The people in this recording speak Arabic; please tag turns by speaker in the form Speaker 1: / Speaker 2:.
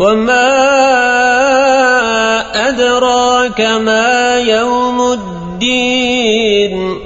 Speaker 1: وما أدراك ما يوم الدين